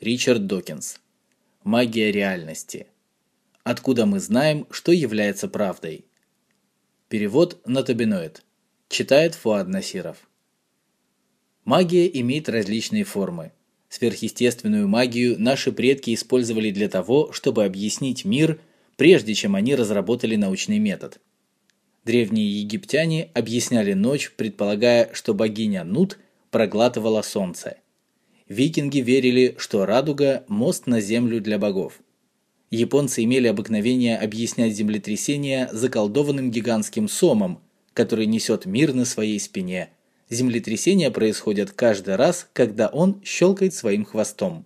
Ричард Докинс. Магия реальности. Откуда мы знаем, что является правдой? Перевод на табиноид. Читает Фуад Насиров. Магия имеет различные формы. Сверхъестественную магию наши предки использовали для того, чтобы объяснить мир, прежде чем они разработали научный метод. Древние египтяне объясняли ночь, предполагая, что богиня Нут проглатывала солнце. Викинги верили, что радуга – мост на землю для богов. Японцы имели обыкновение объяснять землетрясения заколдованным гигантским сомом, который несет мир на своей спине – Землетрясения происходят каждый раз, когда он щелкает своим хвостом.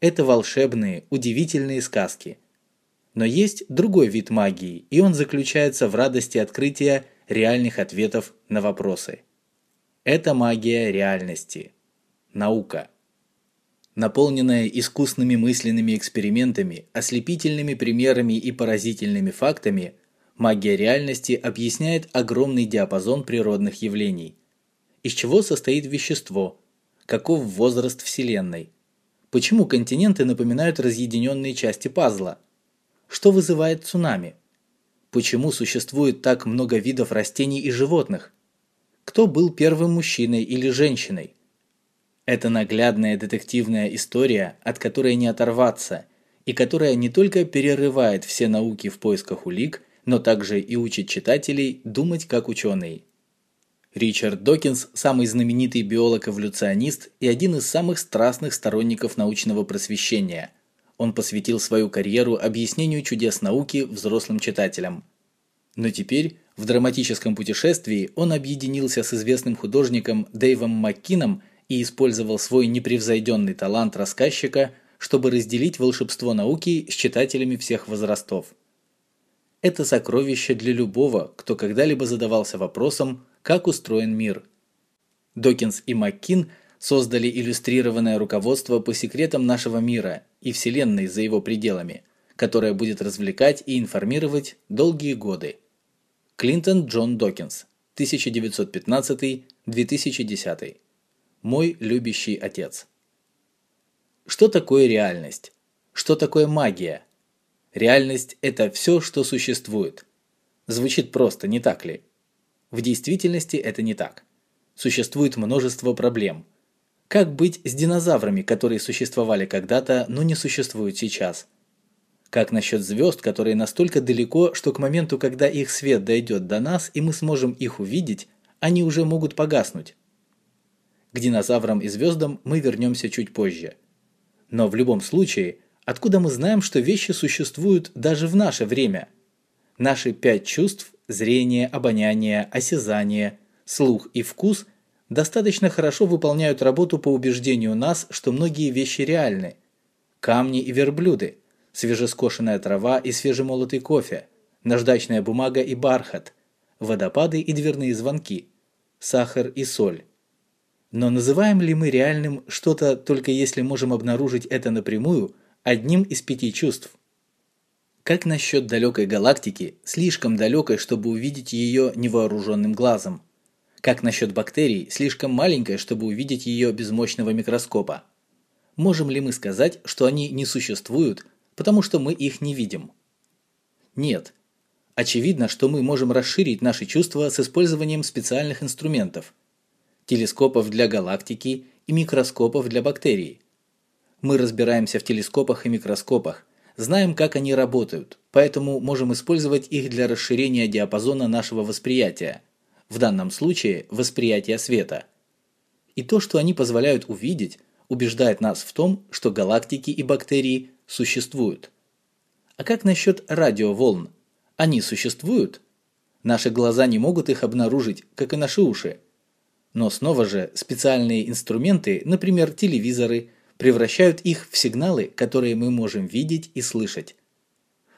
Это волшебные, удивительные сказки. Но есть другой вид магии, и он заключается в радости открытия реальных ответов на вопросы. Это магия реальности. Наука. Наполненная искусными мысленными экспериментами, ослепительными примерами и поразительными фактами, магия реальности объясняет огромный диапазон природных явлений. Из чего состоит вещество, каков возраст Вселенной, почему континенты напоминают разъединенные части пазла, что вызывает цунами, почему существует так много видов растений и животных, кто был первым мужчиной или женщиной. Это наглядная детективная история, от которой не оторваться, и которая не только перерывает все науки в поисках улик, но также и учит читателей думать как ученые. Ричард Докинс – самый знаменитый биолог-эволюционист и один из самых страстных сторонников научного просвещения. Он посвятил свою карьеру объяснению чудес науки взрослым читателям. Но теперь, в драматическом путешествии, он объединился с известным художником Дэйвом Маккином и использовал свой непревзойденный талант рассказчика, чтобы разделить волшебство науки с читателями всех возрастов. Это сокровище для любого, кто когда-либо задавался вопросом, как устроен мир. Докинс и Маккин создали иллюстрированное руководство по секретам нашего мира и Вселенной за его пределами, которое будет развлекать и информировать долгие годы. Клинтон Джон Докинс, 1915-2010. Мой любящий отец. Что такое реальность? Что такое магия? Реальность – это все, что существует. Звучит просто, не так ли? В действительности это не так. Существует множество проблем. Как быть с динозаврами, которые существовали когда-то, но не существуют сейчас? Как насчет звезд, которые настолько далеко, что к моменту, когда их свет дойдет до нас и мы сможем их увидеть, они уже могут погаснуть? К динозаврам и звездам мы вернемся чуть позже. Но в любом случае, откуда мы знаем, что вещи существуют даже в наше время? Наши пять чувств зрение, обоняние, осязание, слух и вкус достаточно хорошо выполняют работу по убеждению нас, что многие вещи реальны. Камни и верблюды, свежескошенная трава и свежемолотый кофе, наждачная бумага и бархат, водопады и дверные звонки, сахар и соль. Но называем ли мы реальным что-то только если можем обнаружить это напрямую одним из пяти чувств? Как насчет далекой галактики, слишком далекой, чтобы увидеть ее невооруженным глазом? Как насчет бактерий, слишком маленькой, чтобы увидеть ее без мощного микроскопа? Можем ли мы сказать, что они не существуют, потому что мы их не видим? Нет. Очевидно, что мы можем расширить наши чувства с использованием специальных инструментов. Телескопов для галактики и микроскопов для бактерий. Мы разбираемся в телескопах и микроскопах, Знаем, как они работают, поэтому можем использовать их для расширения диапазона нашего восприятия, в данном случае восприятия света. И то, что они позволяют увидеть, убеждает нас в том, что галактики и бактерии существуют. А как насчет радиоволн? Они существуют? Наши глаза не могут их обнаружить, как и наши уши. Но снова же специальные инструменты, например, телевизоры – превращают их в сигналы, которые мы можем видеть и слышать.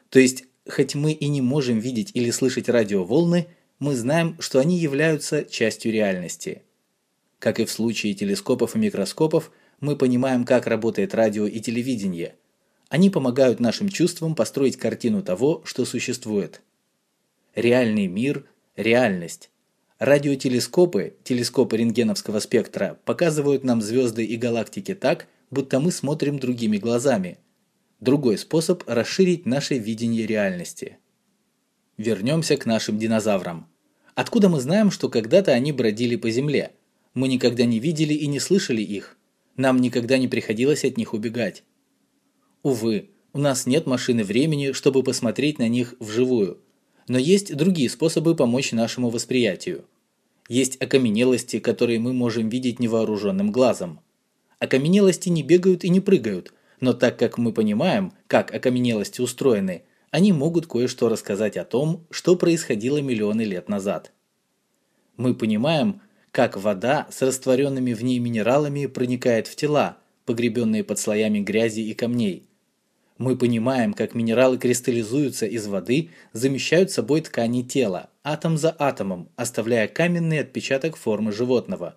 То есть, хоть мы и не можем видеть или слышать радиоволны, мы знаем, что они являются частью реальности. Как и в случае телескопов и микроскопов, мы понимаем, как работает радио и телевидение. Они помогают нашим чувствам построить картину того, что существует. Реальный мир – реальность. Радиотелескопы, телескопы рентгеновского спектра, показывают нам звезды и галактики так, будто мы смотрим другими глазами. Другой способ расширить наше видение реальности. Вернемся к нашим динозаврам. Откуда мы знаем, что когда-то они бродили по земле? Мы никогда не видели и не слышали их. Нам никогда не приходилось от них убегать. Увы, у нас нет машины времени, чтобы посмотреть на них вживую. Но есть другие способы помочь нашему восприятию. Есть окаменелости, которые мы можем видеть невооруженным глазом. Окаменелости не бегают и не прыгают, но так как мы понимаем, как окаменелости устроены, они могут кое-что рассказать о том, что происходило миллионы лет назад. Мы понимаем, как вода с растворенными в ней минералами проникает в тела, погребенные под слоями грязи и камней. Мы понимаем, как минералы кристаллизуются из воды, замещают собой ткани тела, атом за атомом, оставляя каменный отпечаток формы животного.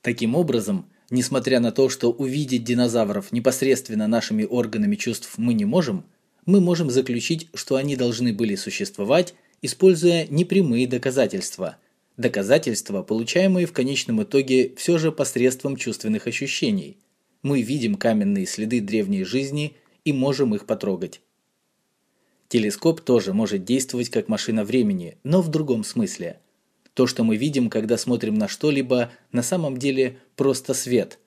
Таким образом, несмотря на то, что увидеть динозавров непосредственно нашими органами чувств мы не можем, мы можем заключить, что они должны были существовать, используя непрямые доказательства – Доказательства, получаемые в конечном итоге все же посредством чувственных ощущений. Мы видим каменные следы древней жизни и можем их потрогать. Телескоп тоже может действовать как машина времени, но в другом смысле. То, что мы видим, когда смотрим на что-либо, на самом деле просто свет.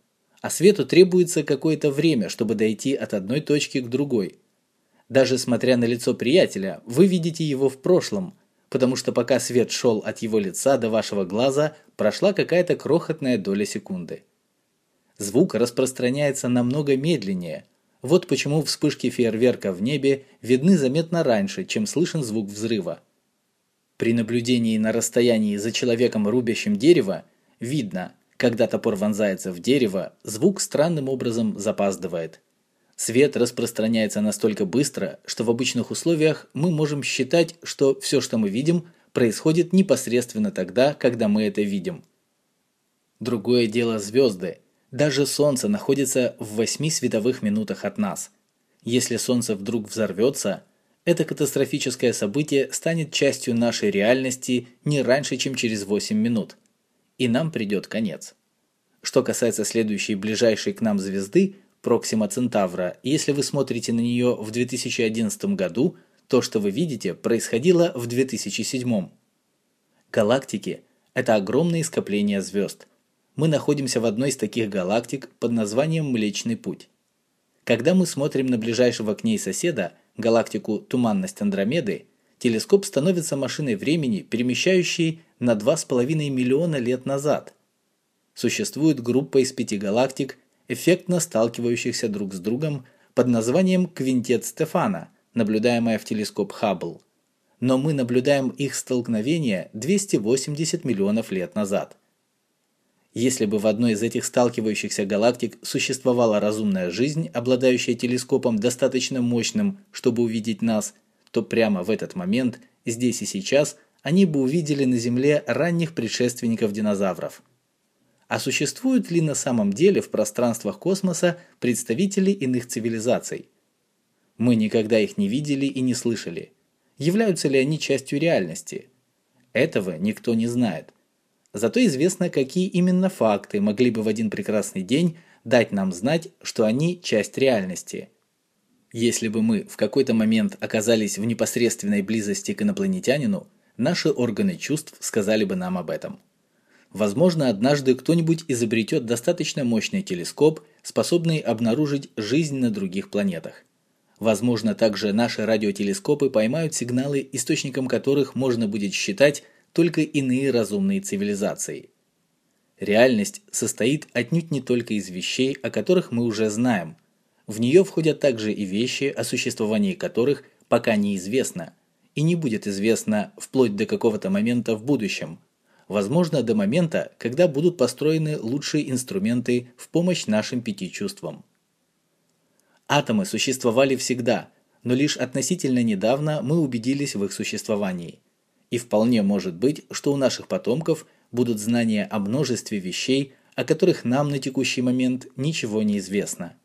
А свету требуется какое-то время, чтобы дойти от одной точки к другой. Даже смотря на лицо приятеля, вы видите его в прошлом – потому что пока свет шел от его лица до вашего глаза, прошла какая-то крохотная доля секунды. Звук распространяется намного медленнее. Вот почему вспышки фейерверка в небе видны заметно раньше, чем слышен звук взрыва. При наблюдении на расстоянии за человеком, рубящим дерево, видно, когда топор вонзается в дерево, звук странным образом запаздывает – Свет распространяется настолько быстро, что в обычных условиях мы можем считать, что все, что мы видим, происходит непосредственно тогда, когда мы это видим. Другое дело звезды. Даже Солнце находится в 8 световых минутах от нас. Если Солнце вдруг взорвется, это катастрофическое событие станет частью нашей реальности не раньше, чем через 8 минут. И нам придет конец. Что касается следующей ближайшей к нам звезды, Проксима Центавра, если вы смотрите на нее в 2011 году, то, что вы видите, происходило в 2007. Галактики – это огромные скопления звезд. Мы находимся в одной из таких галактик под названием Млечный Путь. Когда мы смотрим на ближайшего к ней соседа, галактику Туманность Андромеды, телескоп становится машиной времени, перемещающей на 2,5 миллиона лет назад. Существует группа из пяти галактик, эффектно сталкивающихся друг с другом под названием «Квинтет Стефана», наблюдаемая в телескоп Хаббл. Но мы наблюдаем их столкновение 280 миллионов лет назад. Если бы в одной из этих сталкивающихся галактик существовала разумная жизнь, обладающая телескопом достаточно мощным, чтобы увидеть нас, то прямо в этот момент, здесь и сейчас, они бы увидели на Земле ранних предшественников динозавров – а существуют ли на самом деле в пространствах космоса представители иных цивилизаций? Мы никогда их не видели и не слышали. Являются ли они частью реальности? Этого никто не знает. Зато известно, какие именно факты могли бы в один прекрасный день дать нам знать, что они часть реальности. Если бы мы в какой-то момент оказались в непосредственной близости к инопланетянину, наши органы чувств сказали бы нам об этом. Возможно, однажды кто-нибудь изобретет достаточно мощный телескоп, способный обнаружить жизнь на других планетах. Возможно, также наши радиотелескопы поймают сигналы, источником которых можно будет считать только иные разумные цивилизации. Реальность состоит отнюдь не только из вещей, о которых мы уже знаем. В нее входят также и вещи, о существовании которых пока неизвестно, и не будет известно вплоть до какого-то момента в будущем – возможно до момента, когда будут построены лучшие инструменты в помощь нашим пяти чувствам. Атомы существовали всегда, но лишь относительно недавно мы убедились в их существовании. И вполне может быть, что у наших потомков будут знания о множестве вещей, о которых нам на текущий момент ничего не известно.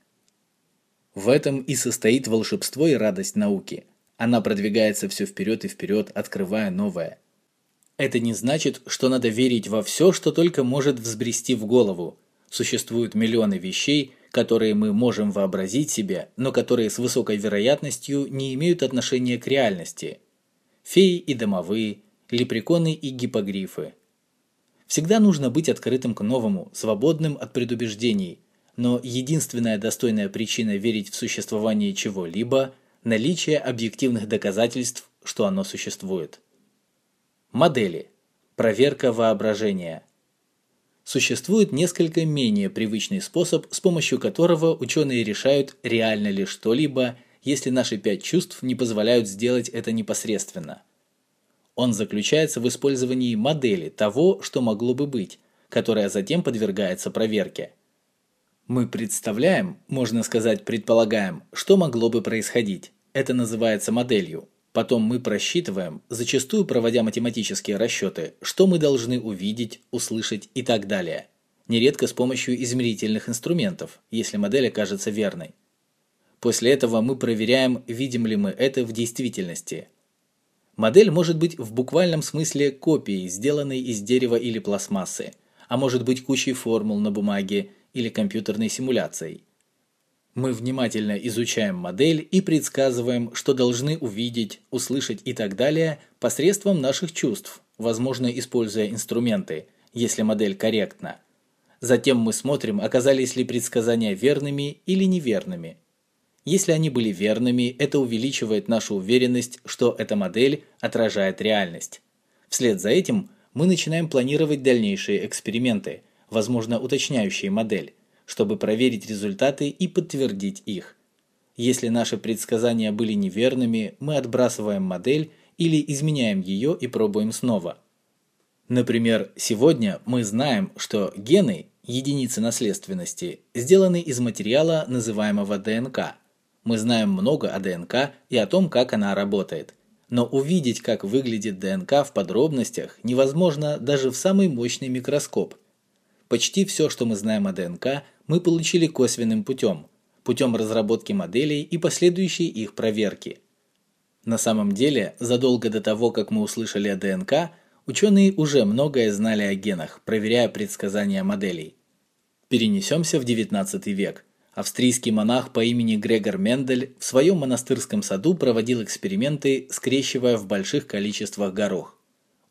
В этом и состоит волшебство и радость науки. Она продвигается все вперед и вперед, открывая новое – это не значит, что надо верить во все, что только может взбрести в голову. Существуют миллионы вещей, которые мы можем вообразить себе, но которые с высокой вероятностью не имеют отношения к реальности. Феи и домовые, лепреконы и гипогрифы. Всегда нужно быть открытым к новому, свободным от предубеждений, но единственная достойная причина верить в существование чего-либо – наличие объективных доказательств, что оно существует. Модели. Проверка воображения. Существует несколько менее привычный способ, с помощью которого ученые решают, реально ли что-либо, если наши пять чувств не позволяют сделать это непосредственно. Он заключается в использовании модели того, что могло бы быть, которая затем подвергается проверке. Мы представляем, можно сказать предполагаем, что могло бы происходить. Это называется моделью. Потом мы просчитываем, зачастую проводя математические расчеты, что мы должны увидеть, услышать и так далее. Нередко с помощью измерительных инструментов, если модель окажется верной. После этого мы проверяем, видим ли мы это в действительности. Модель может быть в буквальном смысле копией, сделанной из дерева или пластмассы, а может быть кучей формул на бумаге или компьютерной симуляцией. Мы внимательно изучаем модель и предсказываем, что должны увидеть, услышать и так далее посредством наших чувств, возможно, используя инструменты, если модель корректна. Затем мы смотрим, оказались ли предсказания верными или неверными. Если они были верными, это увеличивает нашу уверенность, что эта модель отражает реальность. Вслед за этим мы начинаем планировать дальнейшие эксперименты, возможно, уточняющие модель чтобы проверить результаты и подтвердить их. Если наши предсказания были неверными, мы отбрасываем модель или изменяем ее и пробуем снова. Например, сегодня мы знаем, что гены, единицы наследственности, сделаны из материала, называемого ДНК. Мы знаем много о ДНК и о том, как она работает. Но увидеть, как выглядит ДНК в подробностях, невозможно даже в самый мощный микроскоп. Почти все, что мы знаем о ДНК, мы получили косвенным путем, путем разработки моделей и последующей их проверки. На самом деле, задолго до того, как мы услышали о ДНК, ученые уже многое знали о генах, проверяя предсказания моделей. Перенесемся в XIX век. Австрийский монах по имени Грегор Мендель в своем монастырском саду проводил эксперименты, скрещивая в больших количествах горох.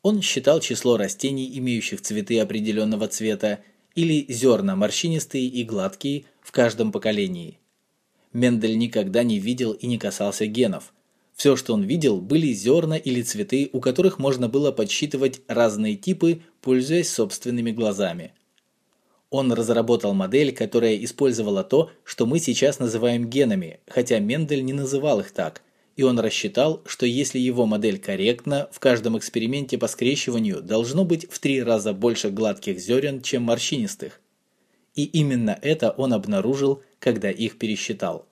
Он считал число растений, имеющих цветы определенного цвета, или зерна морщинистые и гладкие в каждом поколении. Мендель никогда не видел и не касался генов. Все, что он видел, были зерна или цветы, у которых можно было подсчитывать разные типы, пользуясь собственными глазами. Он разработал модель, которая использовала то, что мы сейчас называем генами, хотя Мендель не называл их так, и он рассчитал, что если его модель корректна, в каждом эксперименте по скрещиванию должно быть в три раза больше гладких зерен, чем морщинистых. И именно это он обнаружил, когда их пересчитал.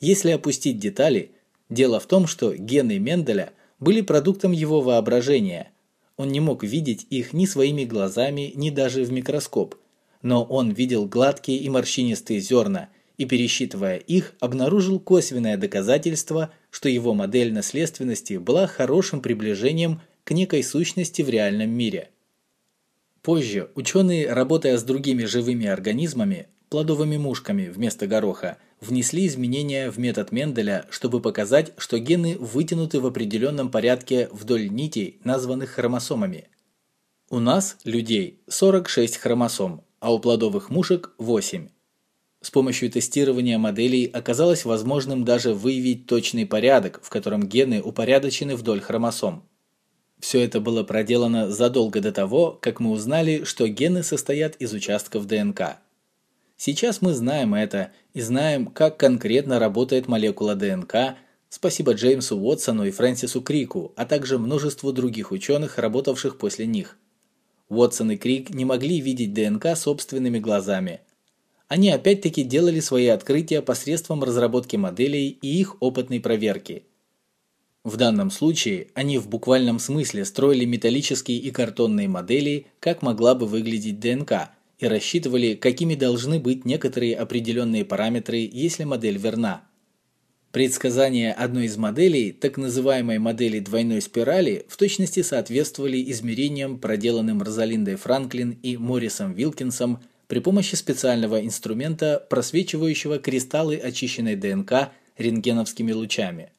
Если опустить детали, дело в том, что гены Менделя были продуктом его воображения. Он не мог видеть их ни своими глазами, ни даже в микроскоп. Но он видел гладкие и морщинистые зерна – и, пересчитывая их, обнаружил косвенное доказательство, что его модель наследственности была хорошим приближением к некой сущности в реальном мире. Позже ученые, работая с другими живыми организмами, плодовыми мушками вместо гороха, внесли изменения в метод Менделя, чтобы показать, что гены вытянуты в определенном порядке вдоль нитей, названных хромосомами. У нас, людей, 46 хромосом, а у плодовых мушек 8. С помощью тестирования моделей оказалось возможным даже выявить точный порядок, в котором гены упорядочены вдоль хромосом. Все это было проделано задолго до того, как мы узнали, что гены состоят из участков ДНК. Сейчас мы знаем это и знаем, как конкретно работает молекула ДНК, спасибо Джеймсу Уотсону и Фрэнсису Крику, а также множеству других ученых, работавших после них. Уотсон и Крик не могли видеть ДНК собственными глазами – они опять-таки делали свои открытия посредством разработки моделей и их опытной проверки. В данном случае они в буквальном смысле строили металлические и картонные модели, как могла бы выглядеть ДНК, и рассчитывали, какими должны быть некоторые определенные параметры, если модель верна. Предсказания одной из моделей, так называемой модели двойной спирали, в точности соответствовали измерениям, проделанным Розалиндой Франклин и Моррисом Вилкинсом при помощи специального инструмента, просвечивающего кристаллы очищенной ДНК рентгеновскими лучами.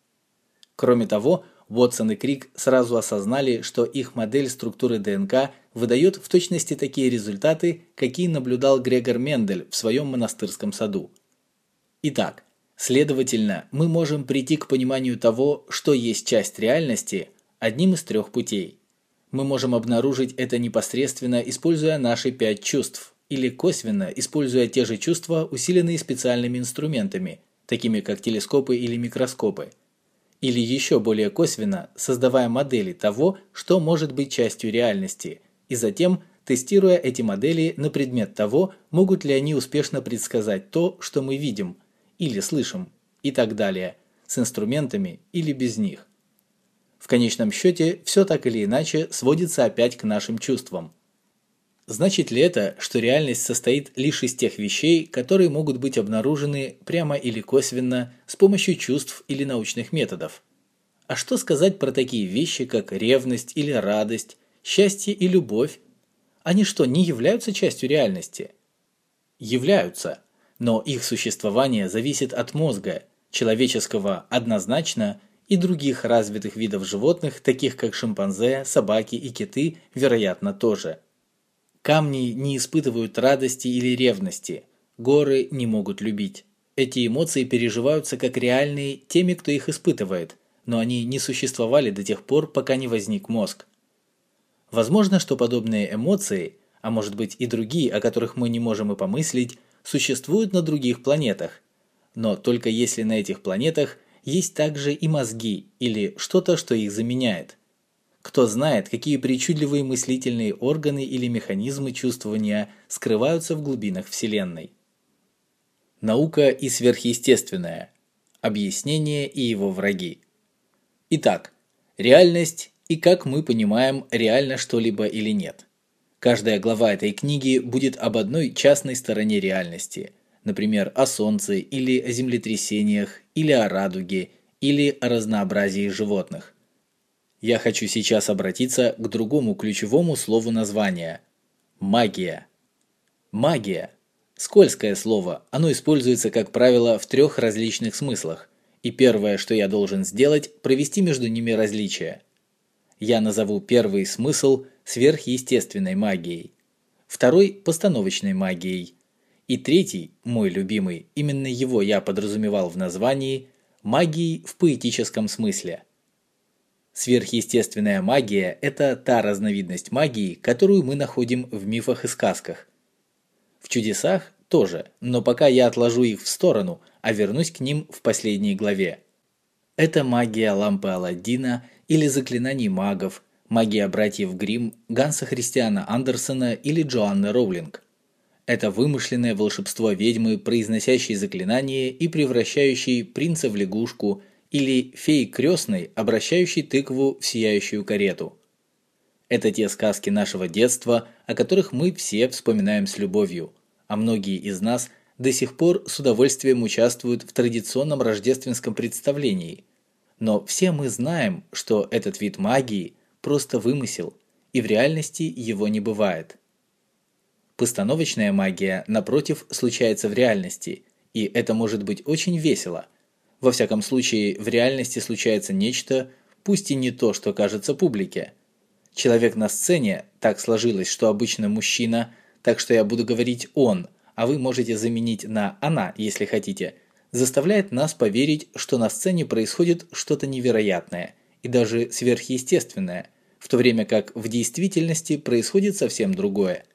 Кроме того, Уотсон и Крик сразу осознали, что их модель структуры ДНК выдает в точности такие результаты, какие наблюдал Грегор Мендель в своем монастырском саду. Итак, следовательно, мы можем прийти к пониманию того, что есть часть реальности, одним из трех путей. Мы можем обнаружить это непосредственно, используя наши пять чувств, или косвенно, используя те же чувства, усиленные специальными инструментами, такими как телескопы или микроскопы – или еще более косвенно, создавая модели того, что может быть частью реальности, и затем тестируя эти модели на предмет того, могут ли они успешно предсказать то, что мы видим или слышим, и так далее, с инструментами или без них. В конечном счете, все так или иначе сводится опять к нашим чувствам – Значит ли это, что реальность состоит лишь из тех вещей, которые могут быть обнаружены прямо или косвенно с помощью чувств или научных методов? А что сказать про такие вещи, как ревность или радость, счастье и любовь? Они что, не являются частью реальности? Являются, но их существование зависит от мозга, человеческого однозначно и других развитых видов животных, таких как шимпанзе, собаки и киты, вероятно, тоже – Камни не испытывают радости или ревности, горы не могут любить. Эти эмоции переживаются как реальные теми, кто их испытывает, но они не существовали до тех пор, пока не возник мозг. Возможно, что подобные эмоции, а может быть и другие, о которых мы не можем и помыслить, существуют на других планетах. Но только если на этих планетах есть также и мозги или что-то, что их заменяет. Кто знает, какие причудливые мыслительные органы или механизмы чувствования скрываются в глубинах Вселенной. Наука и сверхъестественное. Объяснение и его враги. Итак, реальность и как мы понимаем, реально что-либо или нет. Каждая глава этой книги будет об одной частной стороне реальности, например, о Солнце или о землетрясениях, или о радуге, или о разнообразии животных. Я хочу сейчас обратиться к другому ключевому слову названия – магия. Магия – скользкое слово, оно используется, как правило, в трех различных смыслах, и первое, что я должен сделать – провести между ними различия. Я назову первый смысл сверхъестественной магией, второй – постановочной магией, и третий, мой любимый, именно его я подразумевал в названии – магией в поэтическом смысле – Сверхъестественная магия – это та разновидность магии, которую мы находим в мифах и сказках. В чудесах тоже, но пока я отложу их в сторону, а вернусь к ним в последней главе. Это магия лампы Аладдина или заклинаний магов, магия братьев Гримм, Ганса Христиана Андерсона или Джоанны Роулинг. Это вымышленное волшебство ведьмы, произносящей заклинание и превращающей принца в лягушку – или феи крестной, обращающей тыкву в сияющую карету. Это те сказки нашего детства, о которых мы все вспоминаем с любовью, а многие из нас до сих пор с удовольствием участвуют в традиционном рождественском представлении. Но все мы знаем, что этот вид магии просто вымысел, и в реальности его не бывает. Постановочная магия, напротив, случается в реальности, и это может быть очень весело – во всяком случае, в реальности случается нечто, пусть и не то, что кажется публике. Человек на сцене, так сложилось, что обычно мужчина, так что я буду говорить «он», а вы можете заменить на «она», если хотите, заставляет нас поверить, что на сцене происходит что-то невероятное и даже сверхъестественное, в то время как в действительности происходит совсем другое.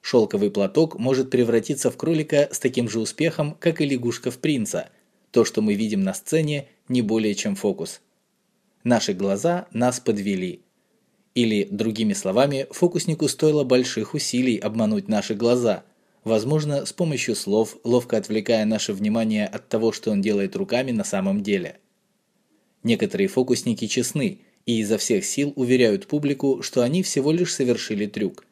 Шелковый платок может превратиться в кролика с таким же успехом, как и лягушка в принца – то, что мы видим на сцене, не более чем фокус. Наши глаза нас подвели. Или, другими словами, фокуснику стоило больших усилий обмануть наши глаза, возможно, с помощью слов, ловко отвлекая наше внимание от того, что он делает руками на самом деле. Некоторые фокусники честны и изо всех сил уверяют публику, что они всего лишь совершили трюк.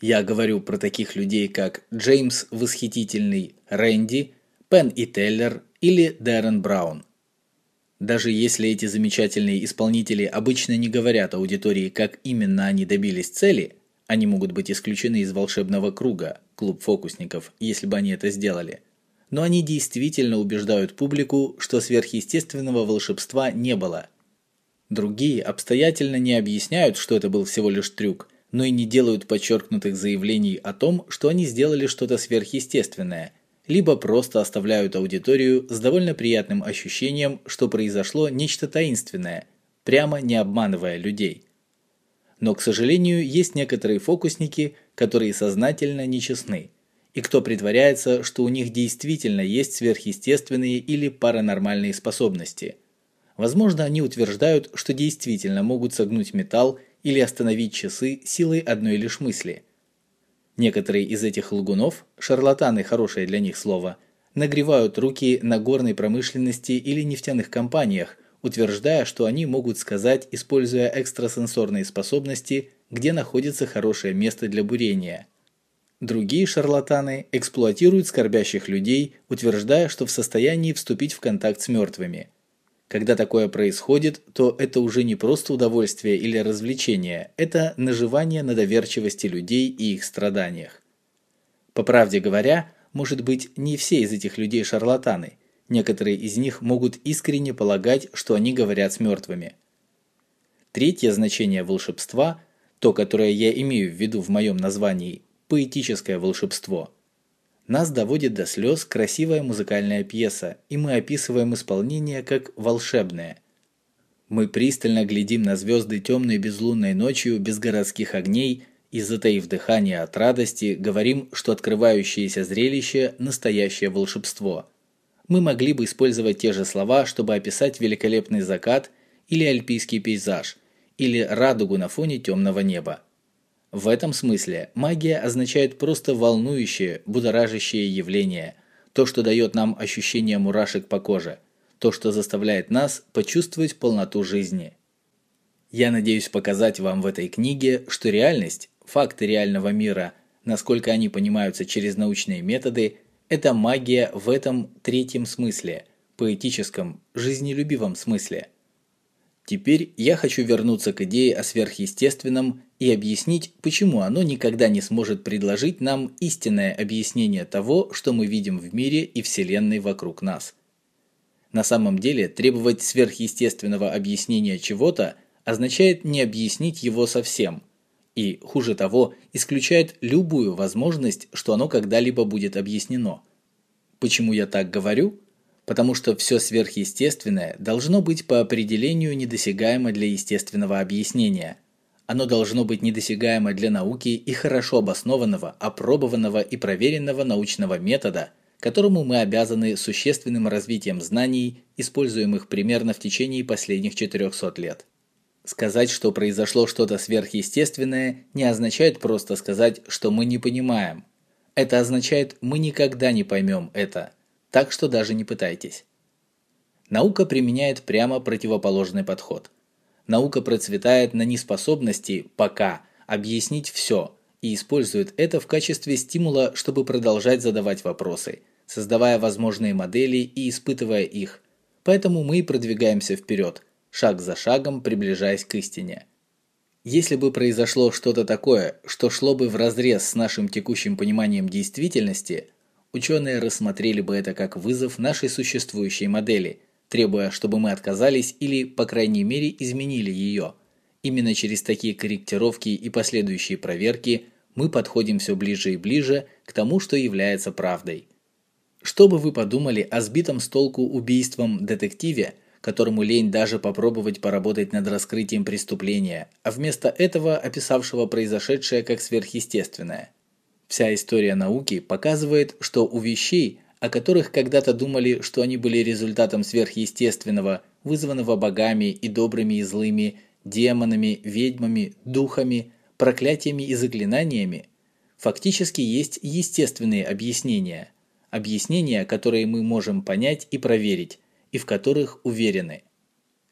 Я говорю про таких людей, как Джеймс Восхитительный, Рэнди, Пен и Теллер, или Дэрен Браун. Даже если эти замечательные исполнители обычно не говорят аудитории, как именно они добились цели, они могут быть исключены из волшебного круга, клуб фокусников, если бы они это сделали. Но они действительно убеждают публику, что сверхъестественного волшебства не было. Другие обстоятельно не объясняют, что это был всего лишь трюк, но и не делают подчеркнутых заявлений о том, что они сделали что-то сверхъестественное, либо просто оставляют аудиторию с довольно приятным ощущением, что произошло нечто таинственное, прямо не обманывая людей. Но, к сожалению, есть некоторые фокусники, которые сознательно нечестны, и кто притворяется, что у них действительно есть сверхъестественные или паранормальные способности. Возможно, они утверждают, что действительно могут согнуть металл или остановить часы силой одной лишь мысли. Некоторые из этих лгунов, шарлатаны хорошее для них слово, нагревают руки на горной промышленности или нефтяных компаниях, утверждая, что они могут сказать, используя экстрасенсорные способности, где находится хорошее место для бурения. Другие шарлатаны эксплуатируют скорбящих людей, утверждая, что в состоянии вступить в контакт с мертвыми. Когда такое происходит, то это уже не просто удовольствие или развлечение, это наживание на доверчивости людей и их страданиях. По правде говоря, может быть, не все из этих людей шарлатаны – Некоторые из них могут искренне полагать, что они говорят с мертвыми. Третье значение волшебства, то, которое я имею в виду в моем названии – поэтическое волшебство. Нас доводит до слез красивая музыкальная пьеса, и мы описываем исполнение как волшебное. Мы пристально глядим на звезды темной безлунной ночью без городских огней и, затаив дыхание от радости, говорим, что открывающееся зрелище – настоящее волшебство – мы могли бы использовать те же слова, чтобы описать великолепный закат или альпийский пейзаж, или радугу на фоне темного неба. В этом смысле магия означает просто волнующее, будоражащее явление, то, что дает нам ощущение мурашек по коже, то, что заставляет нас почувствовать полноту жизни. Я надеюсь показать вам в этой книге, что реальность, факты реального мира, насколько они понимаются через научные методы – это магия в этом третьем смысле, поэтическом, жизнелюбивом смысле. Теперь я хочу вернуться к идее о сверхъестественном и объяснить, почему оно никогда не сможет предложить нам истинное объяснение того, что мы видим в мире и Вселенной вокруг нас. На самом деле, требовать сверхъестественного объяснения чего-то означает не объяснить его совсем – и, хуже того, исключает любую возможность, что оно когда-либо будет объяснено. Почему я так говорю? Потому что все сверхъестественное должно быть по определению недосягаемо для естественного объяснения. Оно должно быть недосягаемо для науки и хорошо обоснованного, опробованного и проверенного научного метода, которому мы обязаны существенным развитием знаний, используемых примерно в течение последних 400 лет. Сказать, что произошло что-то сверхъестественное, не означает просто сказать, что мы не понимаем. Это означает, мы никогда не поймем это, так что даже не пытайтесь. Наука применяет прямо противоположный подход. Наука процветает на неспособности пока объяснить все и использует это в качестве стимула, чтобы продолжать задавать вопросы, создавая возможные модели и испытывая их. Поэтому мы продвигаемся вперед, шаг за шагом приближаясь к истине. Если бы произошло что-то такое, что шло бы вразрез с нашим текущим пониманием действительности, ученые рассмотрели бы это как вызов нашей существующей модели, требуя, чтобы мы отказались или, по крайней мере, изменили ее. Именно через такие корректировки и последующие проверки мы подходим все ближе и ближе к тому, что является правдой. Что бы вы подумали о сбитом с толку убийством детективе – которому лень даже попробовать поработать над раскрытием преступления, а вместо этого описавшего произошедшее как сверхъестественное. Вся история науки показывает, что у вещей, о которых когда-то думали, что они были результатом сверхъестественного, вызванного богами и добрыми и злыми, демонами, ведьмами, духами, проклятиями и заклинаниями, фактически есть естественные объяснения. Объяснения, которые мы можем понять и проверить, и в которых уверены.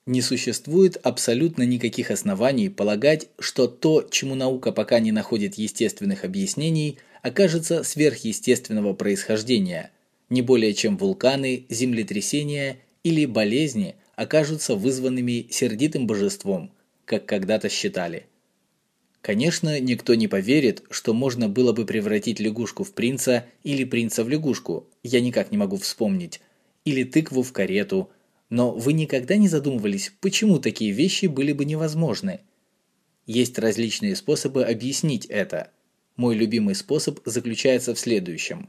Не существует абсолютно никаких оснований полагать, что то, чему наука пока не находит естественных объяснений, окажется сверхъестественного происхождения, не более чем вулканы, землетрясения или болезни окажутся вызванными сердитым божеством, как когда-то считали. Конечно, никто не поверит, что можно было бы превратить лягушку в принца или принца в лягушку, я никак не могу вспомнить, или тыкву в карету, но вы никогда не задумывались, почему такие вещи были бы невозможны? Есть различные способы объяснить это. Мой любимый способ заключается в следующем.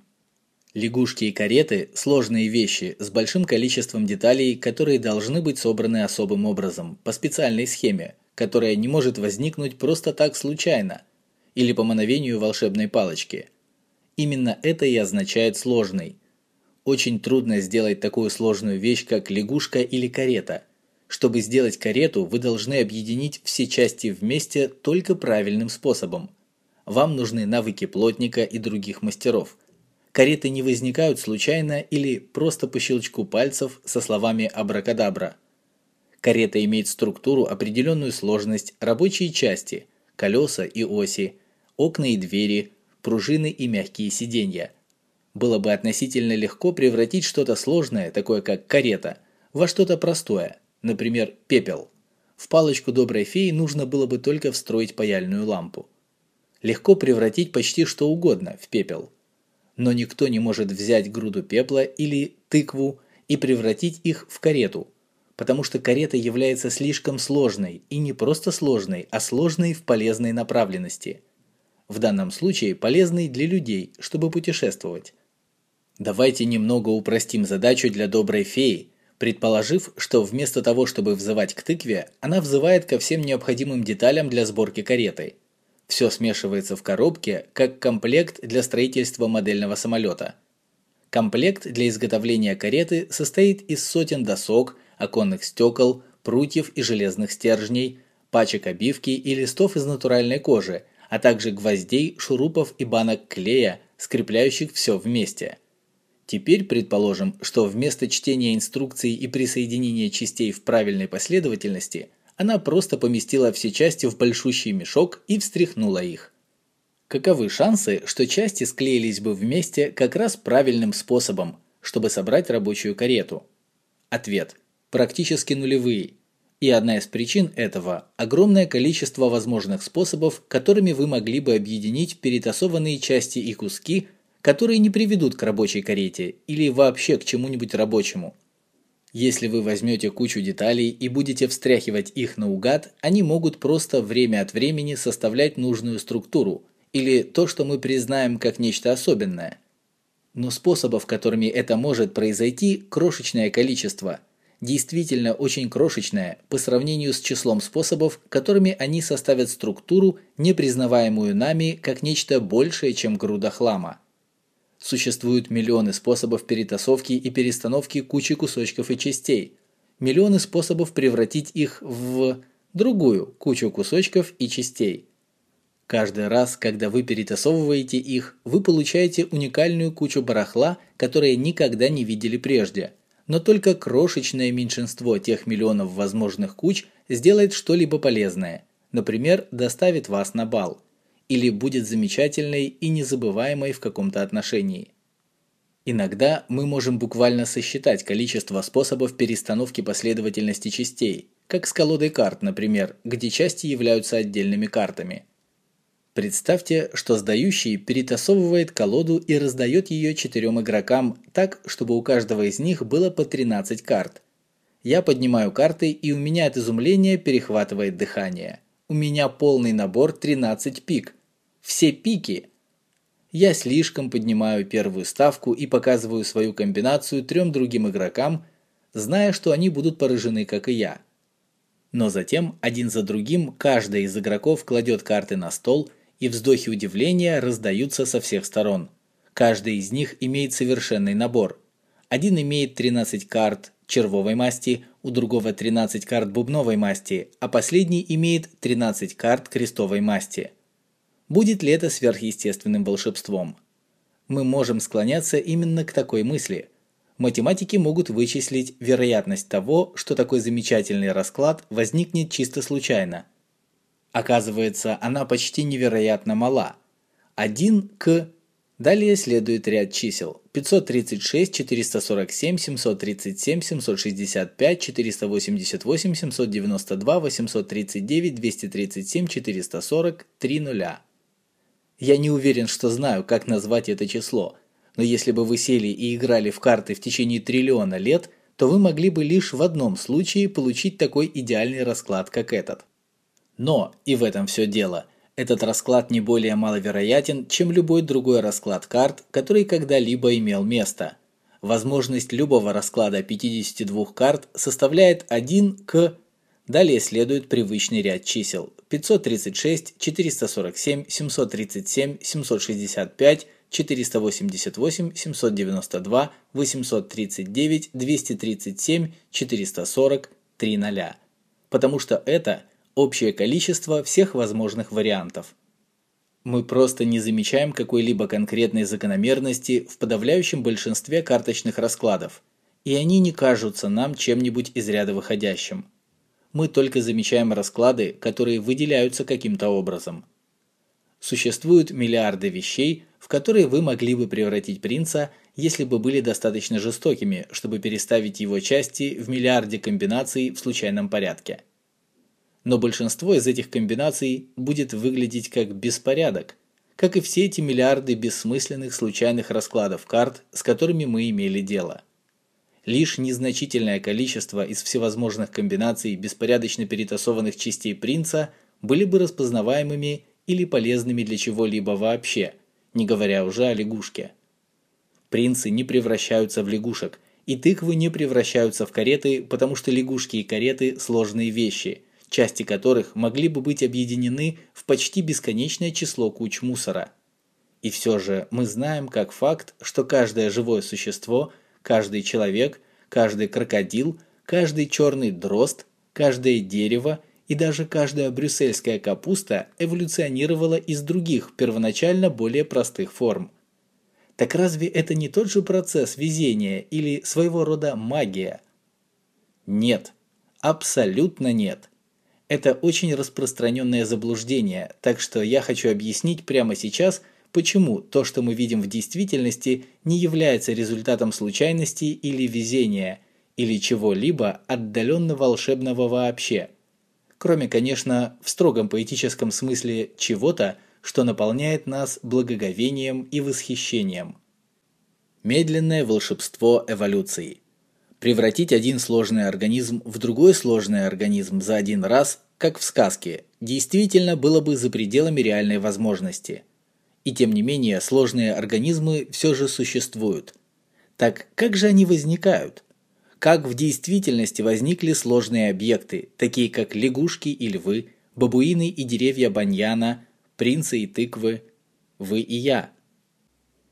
Лягушки и кареты – сложные вещи с большим количеством деталей, которые должны быть собраны особым образом, по специальной схеме – которая не может возникнуть просто так случайно или по мановению волшебной палочки. Именно это и означает сложный. Очень трудно сделать такую сложную вещь, как лягушка или карета. Чтобы сделать карету, вы должны объединить все части вместе только правильным способом. Вам нужны навыки плотника и других мастеров. Кареты не возникают случайно или просто по щелчку пальцев со словами абракадабра – Карета имеет структуру, определенную сложность, рабочие части, колеса и оси, окна и двери, пружины и мягкие сиденья. Было бы относительно легко превратить что-то сложное, такое как карета, во что-то простое, например, пепел. В палочку доброй феи нужно было бы только встроить паяльную лампу. Легко превратить почти что угодно в пепел. Но никто не может взять груду пепла или тыкву и превратить их в карету – потому что карета является слишком сложной, и не просто сложной, а сложной в полезной направленности. В данном случае полезной для людей, чтобы путешествовать. Давайте немного упростим задачу для доброй феи, предположив, что вместо того, чтобы взывать к тыкве, она взывает ко всем необходимым деталям для сборки кареты. Все смешивается в коробке, как комплект для строительства модельного самолета. Комплект для изготовления кареты состоит из сотен досок, оконных стекол, прутьев и железных стержней, пачек обивки и листов из натуральной кожи, а также гвоздей, шурупов и банок клея, скрепляющих все вместе. Теперь предположим, что вместо чтения инструкций и присоединения частей в правильной последовательности, она просто поместила все части в большущий мешок и встряхнула их. Каковы шансы, что части склеились бы вместе как раз правильным способом, чтобы собрать рабочую карету? Ответ – практически нулевые. И одна из причин этого – огромное количество возможных способов, которыми вы могли бы объединить перетасованные части и куски, которые не приведут к рабочей карете или вообще к чему-нибудь рабочему. Если вы возьмете кучу деталей и будете встряхивать их наугад, они могут просто время от времени составлять нужную структуру или то, что мы признаем как нечто особенное. Но способов, которыми это может произойти, крошечное количество – действительно очень крошечная по сравнению с числом способов, которыми они составят структуру, не признаваемую нами как нечто большее, чем груда хлама. Существуют миллионы способов перетасовки и перестановки кучи кусочков и частей, миллионы способов превратить их в другую кучу кусочков и частей. Каждый раз, когда вы перетасовываете их, вы получаете уникальную кучу барахла, которое никогда не видели прежде – но только крошечное меньшинство тех миллионов возможных куч сделает что-либо полезное, например, доставит вас на бал, или будет замечательной и незабываемой в каком-то отношении. Иногда мы можем буквально сосчитать количество способов перестановки последовательности частей, как с колодой карт, например, где части являются отдельными картами – Представьте, что сдающий перетасовывает колоду и раздает ее четырем игрокам так, чтобы у каждого из них было по 13 карт. Я поднимаю карты, и у меня от изумления перехватывает дыхание. У меня полный набор 13 пик. Все пики. Я слишком поднимаю первую ставку и показываю свою комбинацию трем другим игрокам, зная, что они будут поражены, как и я. Но затем, один за другим, каждый из игроков кладет карты на стол – и вздохи удивления раздаются со всех сторон. Каждый из них имеет совершенный набор. Один имеет 13 карт червовой масти, у другого 13 карт бубновой масти, а последний имеет 13 карт крестовой масти. Будет ли это сверхъестественным волшебством? Мы можем склоняться именно к такой мысли. Математики могут вычислить вероятность того, что такой замечательный расклад возникнет чисто случайно – Оказывается, она почти невероятно мала. 1 к Далее следует ряд чисел 536, 447, 737, 765, 488, 792, 839, 237, 440, 3 нуля. Я не уверен, что знаю, как назвать это число, но если бы вы сели и играли в карты в течение триллиона лет, то вы могли бы лишь в одном случае получить такой идеальный расклад, как этот. Но, и в этом все дело – этот расклад не более маловероятен, чем любой другой расклад карт, который когда-либо имел место. Возможность любого расклада 52 карт составляет 1 к... Далее следует привычный ряд чисел 536, 447, 737, 765, 488, 792, 839, 237, 440, 300. Потому что это – общее количество всех возможных вариантов. Мы просто не замечаем какой-либо конкретной закономерности в подавляющем большинстве карточных раскладов, и они не кажутся нам чем-нибудь из ряда выходящим. Мы только замечаем расклады, которые выделяются каким-то образом. Существуют миллиарды вещей, в которые вы могли бы превратить принца, если бы были достаточно жестокими, чтобы переставить его части в миллиарде комбинаций в случайном порядке но большинство из этих комбинаций будет выглядеть как беспорядок, как и все эти миллиарды бессмысленных случайных раскладов карт, с которыми мы имели дело. Лишь незначительное количество из всевозможных комбинаций беспорядочно перетасованных частей принца были бы распознаваемыми или полезными для чего-либо вообще, не говоря уже о лягушке. Принцы не превращаются в лягушек, и тыквы не превращаются в кареты, потому что лягушки и кареты – сложные вещи – части которых могли бы быть объединены в почти бесконечное число куч мусора. И все же мы знаем как факт, что каждое живое существо, каждый человек, каждый крокодил, каждый черный дрозд, каждое дерево и даже каждая брюссельская капуста эволюционировала из других, первоначально более простых форм. Так разве это не тот же процесс везения или своего рода магия? Нет, абсолютно нет. Это очень распространенное заблуждение, так что я хочу объяснить прямо сейчас, почему то, что мы видим в действительности, не является результатом случайности или везения, или чего-либо отдаленно волшебного вообще. Кроме, конечно, в строгом поэтическом смысле чего-то, что наполняет нас благоговением и восхищением. Медленное волшебство эволюции – Превратить один сложный организм в другой сложный организм за один раз, как в сказке, действительно было бы за пределами реальной возможности. И тем не менее, сложные организмы все же существуют. Так как же они возникают? Как в действительности возникли сложные объекты, такие как лягушки и львы, бабуины и деревья баньяна, принцы и тыквы, вы и я?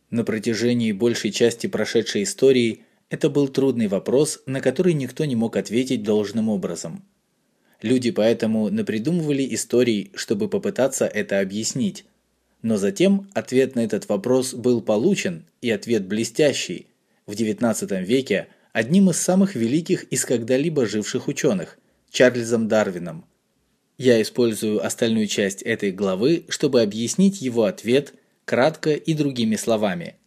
На протяжении большей части прошедшей истории – это был трудный вопрос, на который никто не мог ответить должным образом. Люди поэтому напридумывали историй, чтобы попытаться это объяснить. Но затем ответ на этот вопрос был получен, и ответ блестящий. В XIX веке одним из самых великих из когда-либо живших ученых – Чарльзом Дарвином. Я использую остальную часть этой главы, чтобы объяснить его ответ кратко и другими словами –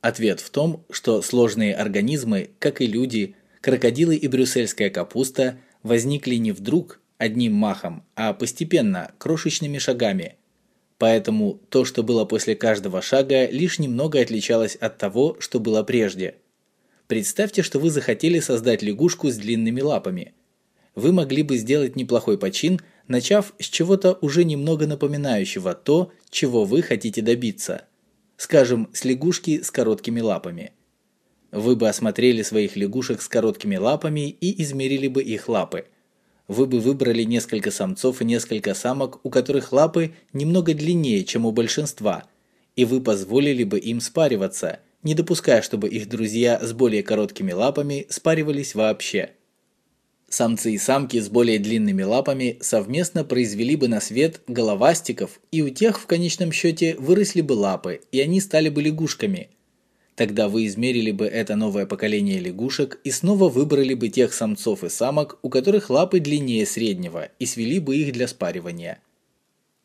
Ответ в том, что сложные организмы, как и люди, крокодилы и брюссельская капуста, возникли не вдруг, одним махом, а постепенно, крошечными шагами. Поэтому то, что было после каждого шага, лишь немного отличалось от того, что было прежде. Представьте, что вы захотели создать лягушку с длинными лапами. Вы могли бы сделать неплохой почин, начав с чего-то уже немного напоминающего то, чего вы хотите добиться – скажем, с лягушки с короткими лапами. Вы бы осмотрели своих лягушек с короткими лапами и измерили бы их лапы. Вы бы выбрали несколько самцов и несколько самок, у которых лапы немного длиннее, чем у большинства, и вы позволили бы им спариваться, не допуская, чтобы их друзья с более короткими лапами спаривались вообще. Самцы и самки с более длинными лапами совместно произвели бы на свет головастиков, и у тех в конечном счете выросли бы лапы, и они стали бы лягушками. Тогда вы измерили бы это новое поколение лягушек и снова выбрали бы тех самцов и самок, у которых лапы длиннее среднего, и свели бы их для спаривания.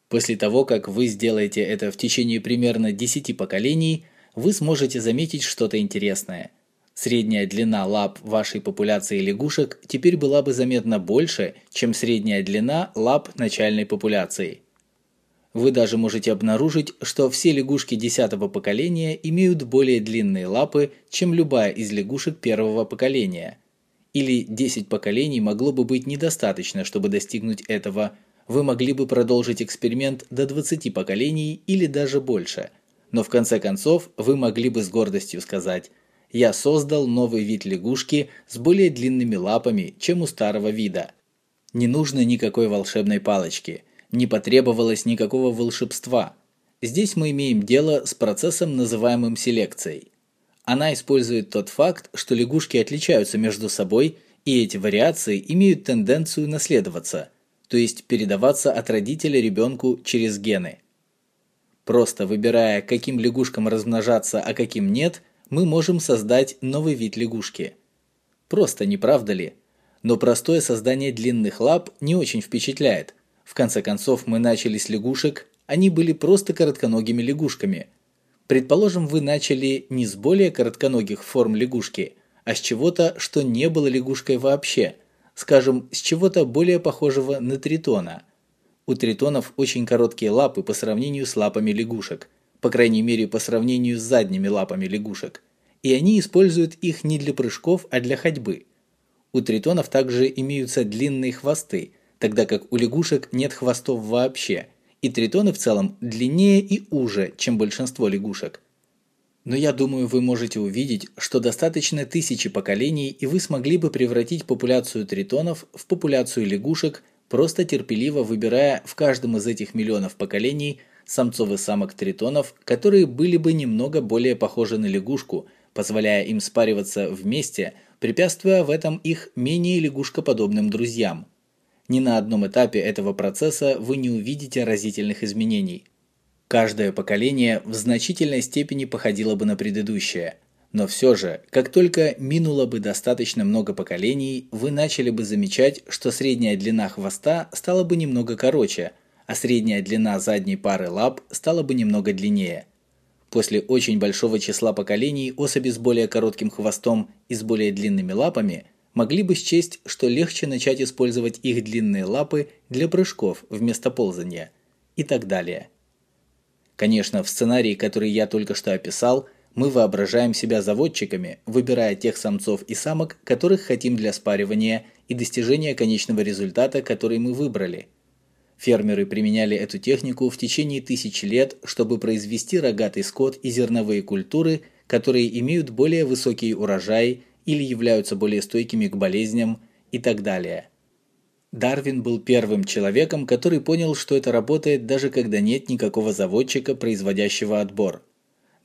После того, как вы сделаете это в течение примерно 10 поколений, вы сможете заметить что-то интересное. Средняя длина лап вашей популяции лягушек теперь была бы заметно больше, чем средняя длина лап начальной популяции. Вы даже можете обнаружить, что все лягушки десятого поколения имеют более длинные лапы, чем любая из лягушек первого поколения. Или 10 поколений могло бы быть недостаточно, чтобы достигнуть этого. Вы могли бы продолжить эксперимент до 20 поколений или даже больше. Но в конце концов вы могли бы с гордостью сказать «Я создал новый вид лягушки с более длинными лапами, чем у старого вида». Не нужно никакой волшебной палочки – не потребовалось никакого волшебства. Здесь мы имеем дело с процессом, называемым селекцией. Она использует тот факт, что лягушки отличаются между собой, и эти вариации имеют тенденцию наследоваться, то есть передаваться от родителя ребенку через гены. Просто выбирая, каким лягушкам размножаться, а каким нет, мы можем создать новый вид лягушки. Просто, не правда ли? Но простое создание длинных лап не очень впечатляет – в конце концов, мы начали с лягушек, они были просто коротконогими лягушками. Предположим, вы начали не с более коротконогих форм лягушки, а с чего-то, что не было лягушкой вообще, скажем, с чего-то более похожего на тритона. У тритонов очень короткие лапы по сравнению с лапами лягушек, по крайней мере по сравнению с задними лапами лягушек, и они используют их не для прыжков, а для ходьбы. У тритонов также имеются длинные хвосты – тогда как у лягушек нет хвостов вообще, и тритоны в целом длиннее и уже, чем большинство лягушек. Но я думаю, вы можете увидеть, что достаточно тысячи поколений, и вы смогли бы превратить популяцию тритонов в популяцию лягушек, просто терпеливо выбирая в каждом из этих миллионов поколений самцов и самок тритонов, которые были бы немного более похожи на лягушку, позволяя им спариваться вместе, препятствуя в этом их менее лягушкоподобным друзьям – ни на одном этапе этого процесса вы не увидите разительных изменений. Каждое поколение в значительной степени походило бы на предыдущее. Но все же, как только минуло бы достаточно много поколений, вы начали бы замечать, что средняя длина хвоста стала бы немного короче, а средняя длина задней пары лап стала бы немного длиннее. После очень большого числа поколений особи с более коротким хвостом и с более длинными лапами – могли бы счесть, что легче начать использовать их длинные лапы для прыжков вместо ползания и так далее. Конечно, в сценарии, который я только что описал, мы воображаем себя заводчиками, выбирая тех самцов и самок, которых хотим для спаривания и достижения конечного результата, который мы выбрали. Фермеры применяли эту технику в течение тысяч лет, чтобы произвести рогатый скот и зерновые культуры, которые имеют более высокий урожай или являются более стойкими к болезням и так далее. Дарвин был первым человеком, который понял, что это работает даже когда нет никакого заводчика, производящего отбор.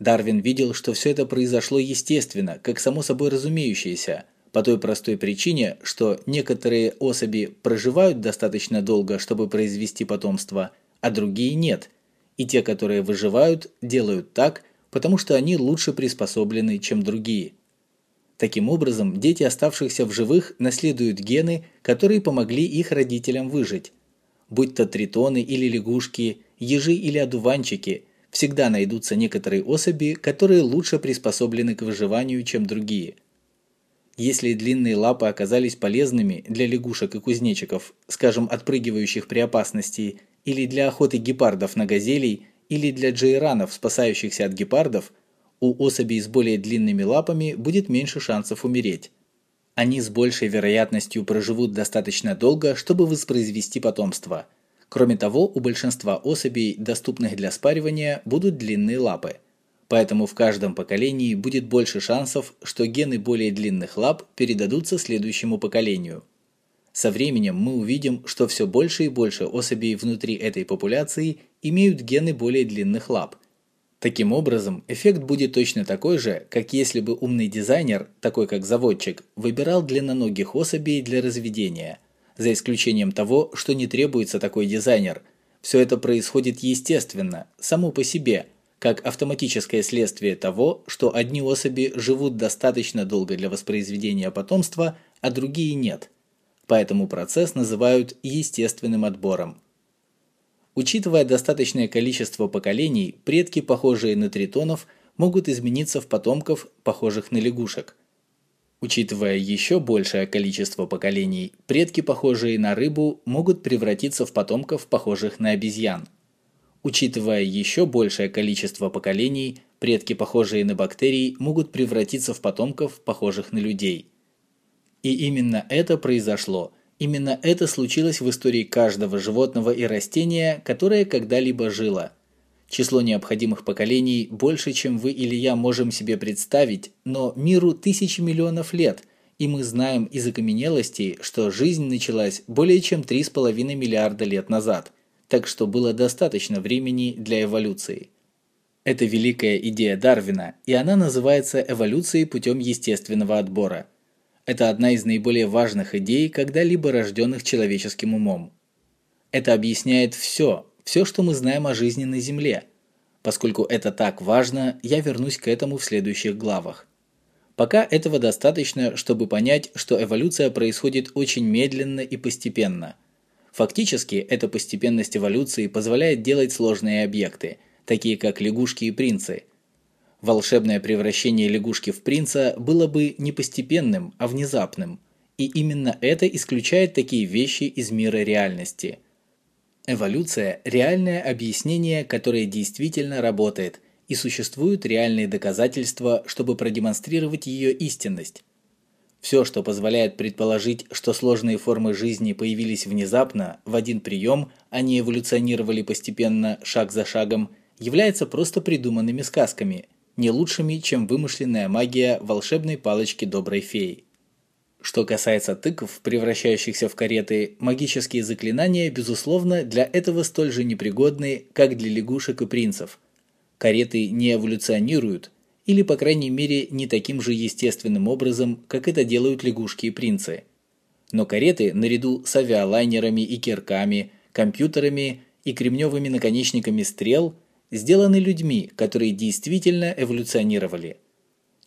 Дарвин видел, что все это произошло естественно, как само собой разумеющееся, по той простой причине, что некоторые особи проживают достаточно долго, чтобы произвести потомство, а другие нет. И те, которые выживают, делают так, потому что они лучше приспособлены, чем другие – Таким образом, дети оставшихся в живых наследуют гены, которые помогли их родителям выжить. Будь то тритоны или лягушки, ежи или одуванчики, всегда найдутся некоторые особи, которые лучше приспособлены к выживанию, чем другие. Если длинные лапы оказались полезными для лягушек и кузнечиков, скажем, отпрыгивающих при опасности, или для охоты гепардов на газелей, или для джейранов, спасающихся от гепардов – у особей с более длинными лапами будет меньше шансов умереть. Они с большей вероятностью проживут достаточно долго, чтобы воспроизвести потомство. Кроме того, у большинства особей, доступных для спаривания, будут длинные лапы. Поэтому в каждом поколении будет больше шансов, что гены более длинных лап передадутся следующему поколению. Со временем мы увидим, что все больше и больше особей внутри этой популяции имеют гены более длинных лап – Таким образом, эффект будет точно такой же, как если бы умный дизайнер, такой как заводчик, выбирал длинноногих особей для разведения. За исключением того, что не требуется такой дизайнер. Все это происходит естественно, само по себе, как автоматическое следствие того, что одни особи живут достаточно долго для воспроизведения потомства, а другие нет. Поэтому процесс называют естественным отбором. Учитывая достаточное количество поколений, предки, похожие на тритонов, могут измениться в потомков, похожих на лягушек. Учитывая еще большее количество поколений, предки, похожие на рыбу, могут превратиться в потомков, похожих на обезьян. Учитывая еще большее количество поколений, предки, похожие на бактерий, могут превратиться в потомков, похожих на людей. И именно это произошло. Именно это случилось в истории каждого животного и растения, которое когда-либо жило – Число необходимых поколений больше, чем вы или я можем себе представить, но миру тысячи миллионов лет, и мы знаем из окаменелостей, что жизнь началась более чем 3,5 миллиарда лет назад, так что было достаточно времени для эволюции. Это великая идея Дарвина, и она называется эволюцией путем естественного отбора. Это одна из наиболее важных идей, когда-либо рожденных человеческим умом. Это объясняет все, все, что мы знаем о жизни на Земле. Поскольку это так важно, я вернусь к этому в следующих главах. Пока этого достаточно, чтобы понять, что эволюция происходит очень медленно и постепенно. Фактически, эта постепенность эволюции позволяет делать сложные объекты, такие как лягушки и принцы. Волшебное превращение лягушки в принца было бы не постепенным, а внезапным, и именно это исключает такие вещи из мира реальности – Эволюция – реальное объяснение, которое действительно работает, и существуют реальные доказательства, чтобы продемонстрировать ее истинность. Все, что позволяет предположить, что сложные формы жизни появились внезапно, в один прием, а не эволюционировали постепенно, шаг за шагом, является просто придуманными сказками, не лучшими, чем вымышленная магия волшебной палочки доброй феи. Что касается тыков, превращающихся в кареты, магические заклинания, безусловно, для этого столь же непригодны, как для лягушек и принцев. Кареты не эволюционируют, или, по крайней мере, не таким же естественным образом, как это делают лягушки и принцы. Но кареты, наряду с авиалайнерами и кирками, компьютерами и кремневыми наконечниками стрел, сделаны людьми, которые действительно эволюционировали –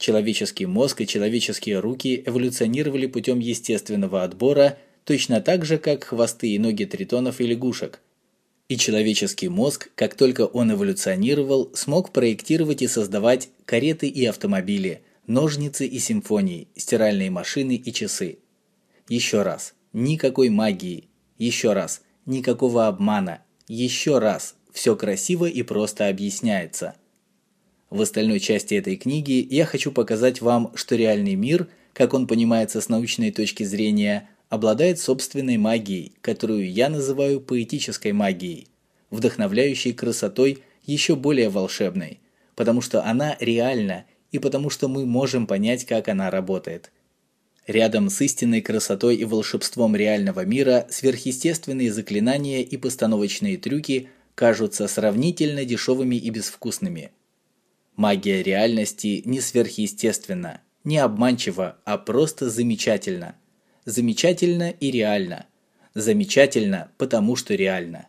Человеческий мозг и человеческие руки эволюционировали путем естественного отбора точно так же, как хвосты и ноги тритонов и лягушек. И человеческий мозг, как только он эволюционировал, смог проектировать и создавать кареты и автомобили, ножницы и симфонии, стиральные машины и часы. Еще раз, никакой магии. Еще раз, никакого обмана. Еще раз, все красиво и просто объясняется – в остальной части этой книги я хочу показать вам, что реальный мир, как он понимается с научной точки зрения, обладает собственной магией, которую я называю поэтической магией, вдохновляющей красотой еще более волшебной, потому что она реальна и потому что мы можем понять, как она работает. Рядом с истинной красотой и волшебством реального мира сверхъестественные заклинания и постановочные трюки кажутся сравнительно дешевыми и безвкусными – Магия реальности не сверхъестественна, не обманчива, а просто замечательна. Замечательно и реально. Замечательно, потому что реально.